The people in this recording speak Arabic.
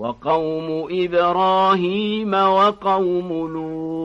وقوم إبراهيم وقوم لوط